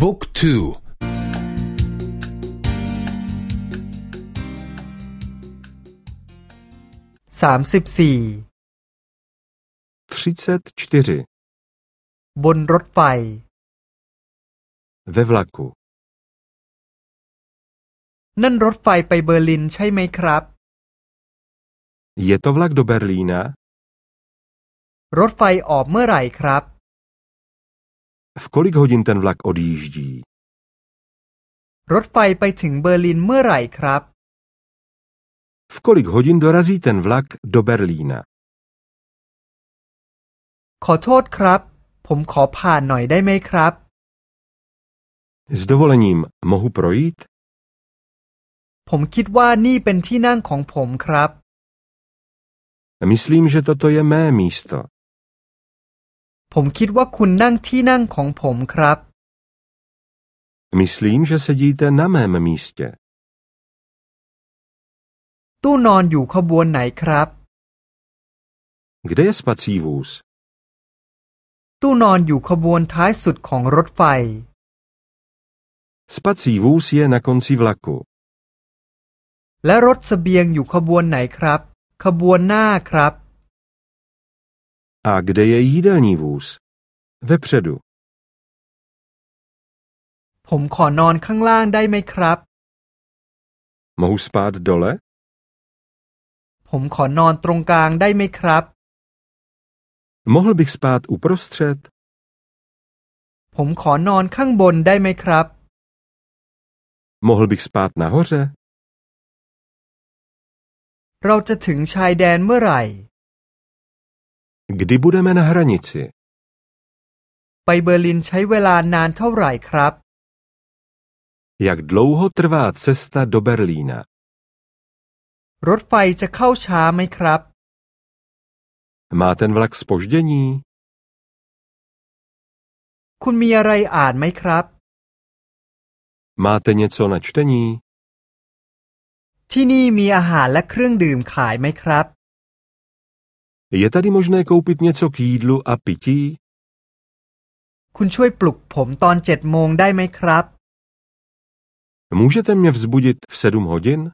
บุ๊กทูสามสิบสี่ 34. บนรถไฟ Ve vlaku. นั่นรถไฟไปเบอร์ลินใช่ไหมครับ Je to vlak do Berlína? รถไฟออกเมื่อไหร่ครับ V kolik hodin ten vlak odjíždí? รถไฟไปถึงเบอร์ลินเมื่อไหร่ครับ V kolik hodin dorazí ten vlak do Berlína? ขอโทษครับ ผมขอผ่านหน่อยได้ไหมครับ S dovolením mohu projít? ผมคิดว่านี่เป็นที่นั่งของผมครับ Myslím, že toto je mé místo. ผมคิดว่าคุณนั่งที่นั่งของผมครับ Myslím, že sedíte na mém místě. ตู้นอนอยู่ขบวนไหนครับ Kde je spací vůz? ตู้นอนอยู่ขบวนท้ายสุดของรถไฟ Spací vůz je na konci vlaku. และรถเสบียงอยู่ขบวนไหนครับ ขบวนหน้าครับ A kde je jídelní vůz? Vepředu. ผมขอนอนข้างล่างได้ไหมครับ Mohu spát dole? ผมขอนอนตรงกลางได้ไหมครับ Mohl bych spát uprostřed? ผมขอนอนข้างบนได้ไหมครับ Mohl bych spát nahoře? เราจะถึงชายแดนเมื่อไหร่ Kdy budeme na hranici? ไปเบอร์ลินใช้เวลานานเท่าไหร่ครับ Jak dlouho trvá cesta do Berlína? รถไฟจะเข้าช้าไหมครับ Má ten vlak spoždění? คุณมีอะไรอ่านไหมครับ Máte něco na čtení? ที่นี่มีอาหารและเครื่องดื่มขายไหมครับ Je tady možné koupit něco k jídlu a pití? คุณช่วยปลุกผมตอนเจ็ดโมงได้ไหมครับ Můžete mě vzbudit v sedm hodin?